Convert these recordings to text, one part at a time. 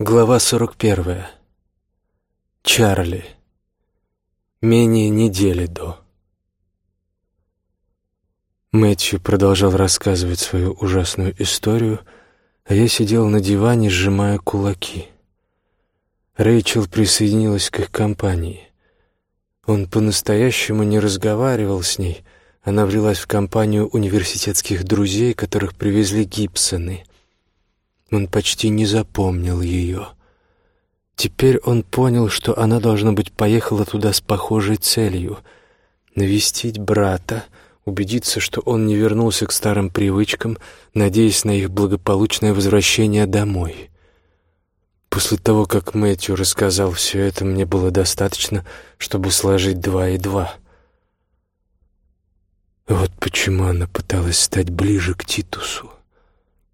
Глава 41. Чарли. Менее недели до. Мэтью продолжал рассказывать свою ужасную историю, а я сидел на диване, сжимая кулаки. Рэйчел присоединилась к их компании. Он по-настоящему не разговаривал с ней, она влилась в компанию университетских друзей, которых привезли Гибсоны — он почти не запомнил ее. Теперь он понял, что она, должно быть, поехала туда с похожей целью — навестить брата, убедиться, что он не вернулся к старым привычкам, надеясь на их благополучное возвращение домой. После того, как Мэтью рассказал все это, мне было достаточно, чтобы сложить два и два. Вот почему она пыталась стать ближе к Титусу.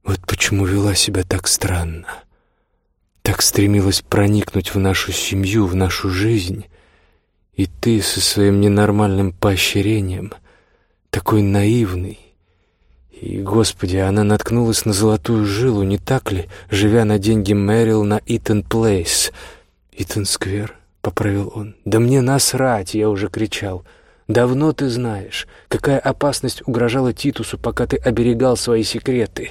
Вот почему вела себя так странно. Так стремилась проникнуть в нашу семью, в нашу жизнь. И ты со своим ненормальным поощрением, такой наивный. И, Господи, она наткнулась на золотую жилу, не так ли, живя на деньги Мэрил на Итон Плейс. «Итон Сквер», — поправил он. «Да мне насрать!» — я уже кричал. «Давно ты знаешь, какая опасность угрожала Титусу, пока ты оберегал свои секреты».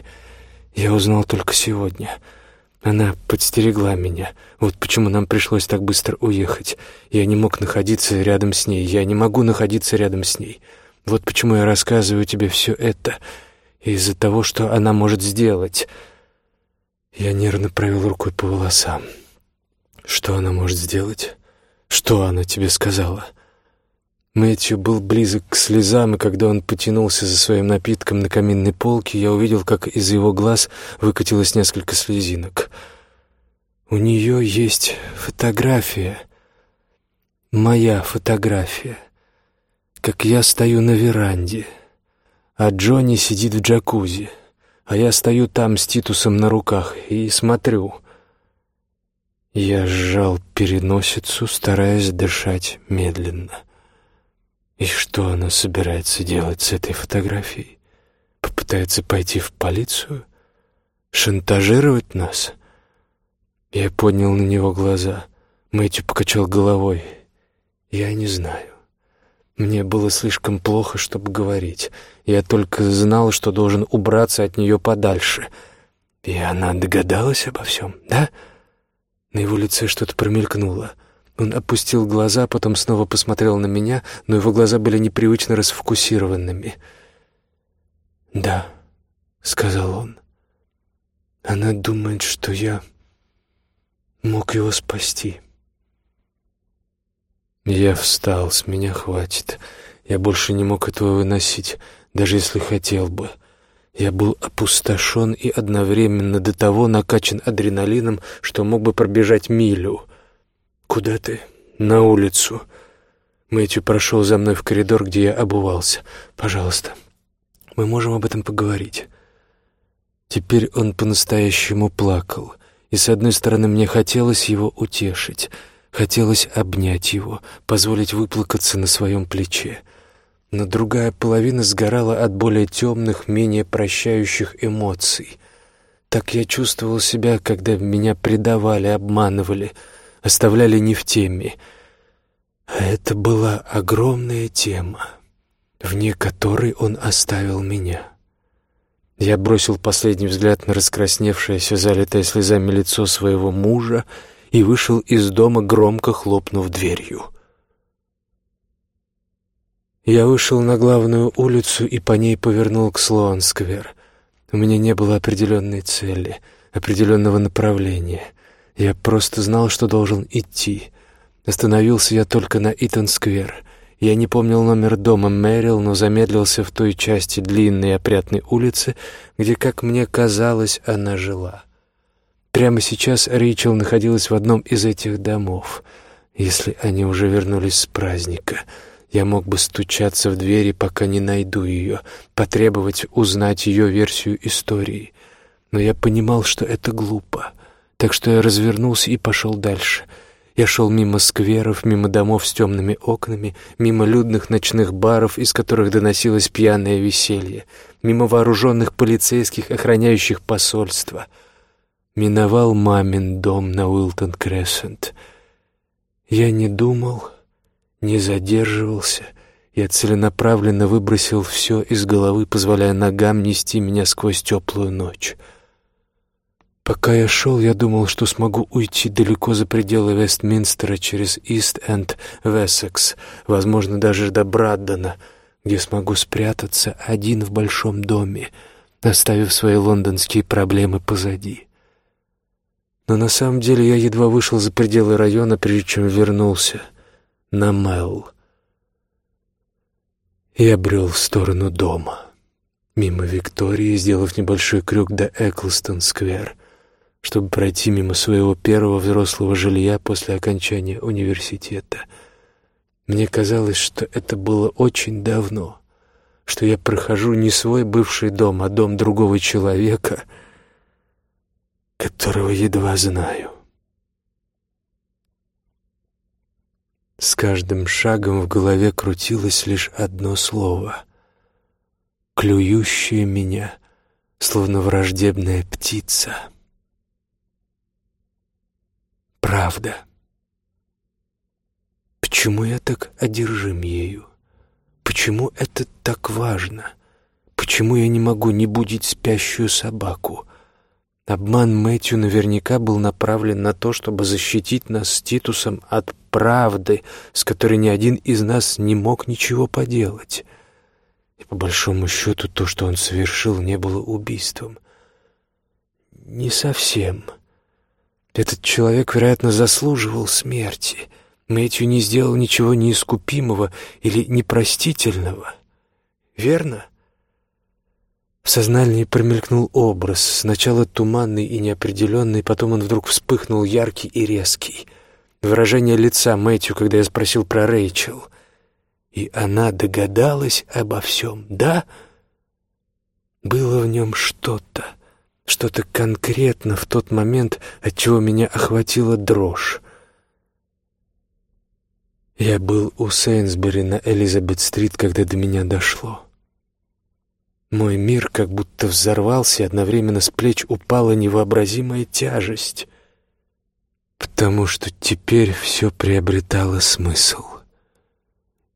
Я узнал только сегодня. Она подстерегла меня. Вот почему нам пришлось так быстро уехать. Я не мог находиться рядом с ней. Я не могу находиться рядом с ней. Вот почему я рассказываю тебе все это. Из-за того, что она может сделать. Я нервно провел рукой по волосам. Что она может сделать? Что она тебе сказала?» Мэтью был близок к слезам, и когда он потянулся за своим напитком на каминной полке, я увидел, как из его глаз выкатилось несколько слезинок. «У нее есть фотография, моя фотография, как я стою на веранде, а Джонни сидит в джакузи, а я стою там с Титусом на руках и смотрю». Я сжал переносицу, стараясь дышать медленно. И что она собирается делать с этой фотографией? Попытается пойти в полицию? Шантажировать нас? Я поднял на него глаза. Мэтью покачал головой. Я не знаю. Мне было слишком плохо, чтобы говорить. Я только знал, что должен убраться от нее подальше. И она догадалась обо всем, да? На его лице что-то промелькнуло — он опустил глаза, потом снова посмотрел на меня, но его глаза были непривычно расфокусированными. «Да», — сказал он, — «она думает, что я мог его спасти». Я встал, с меня хватит. Я больше не мог этого выносить, даже если хотел бы. Я был опустошен и одновременно до того накачан адреналином, что мог бы пробежать милю. «Куда ты?» «На улицу». Мэтью прошел за мной в коридор, где я обувался. «Пожалуйста, мы можем об этом поговорить». Теперь он по-настоящему плакал, и с одной стороны мне хотелось его утешить, хотелось обнять его, позволить выплакаться на своем плече. Но другая половина сгорала от более темных, менее прощающих эмоций. Так я чувствовал себя, когда меня предавали, обманывали — оставляли не в теме. А это была огромная тема, вне которой он оставил меня. Я бросил последний взгляд на раскрасневшееся, залитое слезами лицо своего мужа и вышел из дома, громко хлопнув дверью. Я вышел на главную улицу и по ней повернул к Слоан-сквер. У меня не было определенной цели, определенного направления — я просто знал, что должен идти. Остановился я только на Итон-сквер. Я не помнил номер дома Мэрил, но замедлился в той части длинной опрятной улицы, где, как мне казалось, она жила. Прямо сейчас Ричел находилась в одном из этих домов. Если они уже вернулись с праздника, я мог бы стучаться в двери, пока не найду ее, потребовать узнать ее версию истории. Но я понимал, что это глупо. Так что я развернулся и пошел дальше. Я шел мимо скверов, мимо домов с темными окнами, мимо людных ночных баров, из которых доносилось пьяное веселье, мимо вооруженных полицейских, охраняющих посольство, миновал мамин дом на Уилтон-Крессент. Я не думал, не задерживался — я целенаправленно выбросил все из головы, позволяя ногам нести меня сквозь теплую ночь. Пока я шел, я думал, что смогу уйти далеко за пределы Вестминстера через Ист-Энд в Эссекс, возможно, даже до Браддена, где смогу спрятаться один в большом доме, оставив свои лондонские проблемы позади. Но на самом деле я едва вышел за пределы района, прежде чем вернулся на Мелл и обрел в сторону дома. Мимо Виктории, сделав небольшой крюк до Эклстон-сквер, чтобы пройти мимо своего первого взрослого жилья после окончания университета. Мне казалось, что это было очень давно, что я прохожу не свой бывший дом, а дом другого человека, которого едва знаю. С каждым шагом в голове крутилось лишь одно слово, клюющее меня, словно враждебная птица. Правда. Почему я так одержим ею? Почему это так важно? Почему я не могу не будить спящую собаку? Обман Мэтью наверняка был направлен на то, чтобы защитить нас с Титусом от правды, с которой ни один из нас не мог ничего поделать. И по большому счету то, что он совершил, не было убийством. Не совсем. Этот человек, вероятно, заслуживал смерти. Мэтью не сделал ничего неискупимого или непростительного. Верно? — в сознании промелькнул образ, сначала туманный и неопределенный, потом он вдруг вспыхнул яркий и резкий. Выражение лица Мэтью, когда я спросил про Рэйчел. И она догадалась обо всем, да? Было в нем что-то, что-то конкретно в тот момент, от чего меня охватила дрожь. Я был у Сейнсбери на Элизабет-стрит, когда до меня дошло. Мой мир как будто взорвался, и одновременно с плеч упала невообразимая тяжесть, потому что теперь все приобретало смысл.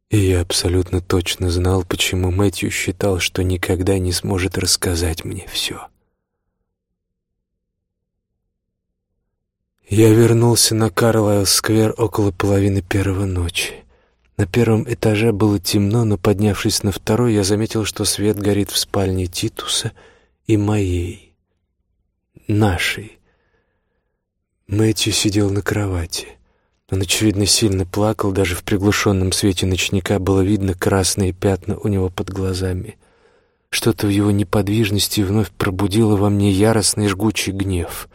И я абсолютно точно знал, почему Мэтью считал, что никогда не сможет рассказать мне все. Я вернулся на Карлайл-сквер около половины первого ночи. На первом этаже было темно, но, поднявшись на второй, я заметил, что свет горит в спальне Титуса и моей, нашей. Мэтью сидел на кровати. Он, очевидно, сильно плакал, даже в приглушенном свете ночника было видно красные пятна у него под глазами. Что-то в его неподвижности вновь пробудило во мне яростный жгучий гнев.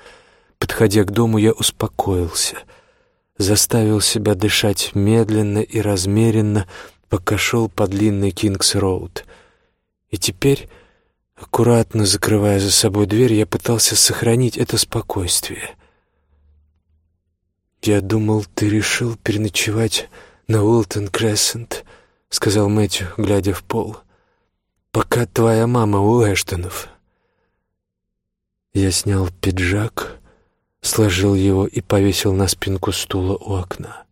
Подходя к дому, я успокоился — заставил себя дышать медленно и размеренно, пока шел по длинной Кингс-Роуд. И теперь, аккуратно закрывая за собой дверь, я пытался сохранить это спокойствие. «Я думал, ты решил переночевать на Уилтон-Крессент», — сказал Мэтью, глядя в пол. «Пока твоя мама у Эштонов». Я снял пиджак сложил его и повесил на спинку стула у окна.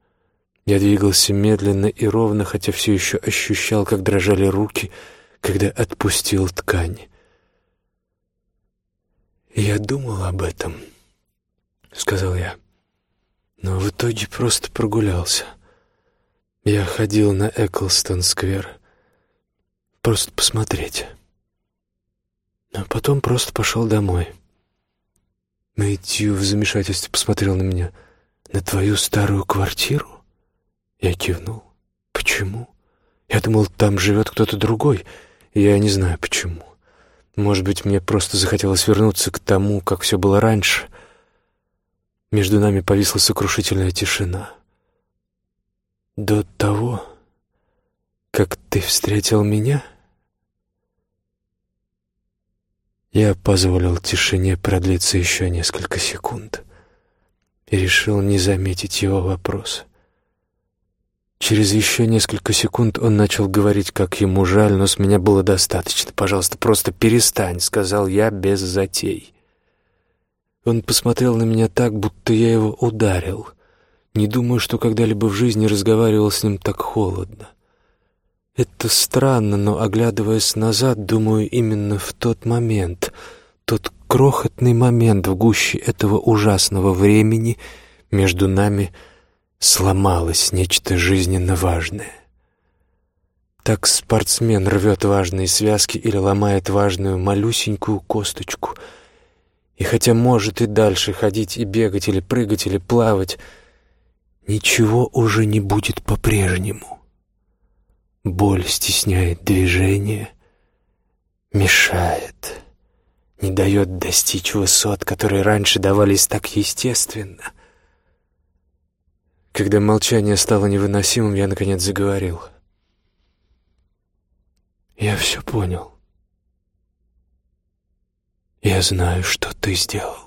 Я двигался медленно и ровно, хотя все еще ощущал, как дрожали руки, когда отпустил ткань. «Я думал об этом», — сказал я, — «но в итоге просто прогулялся. Я ходил на Эклстон-сквер, просто посмотреть, а потом просто пошел домой». Мэтью в замешательстве посмотрел на меня. «На твою старую квартиру?» Я кивнул. «Почему?» «Я думал, там живет кто-то другой. Я не знаю, почему. Может быть, мне просто захотелось вернуться к тому, как все было раньше». Между нами повисла сокрушительная тишина. «До того, как ты встретил меня?» Я позволил тишине продлиться еще несколько секунд и решил не заметить его вопрос. Через еще несколько секунд он начал говорить, как ему жаль, но с меня было достаточно. «Пожалуйста, просто перестань», — сказал я без затей. Он посмотрел на меня так, будто я его ударил. Не думаю, что когда-либо в жизни разговаривал с ним так холодно. Это странно, но, оглядываясь назад, думаю, именно в тот момент, тот крохотный момент в гуще этого ужасного времени между нами сломалось нечто жизненно важное. Так спортсмен рвет важные связки или ломает важную малюсенькую косточку. И хотя может и дальше ходить, и бегать, или прыгать, или плавать, ничего уже не будет по-прежнему. Боль стесняет движение, мешает, не дает достичь высот, которые раньше давались так естественно. Когда молчание стало невыносимым, я, наконец, заговорил. «Я все понял. Я знаю, что ты сделал.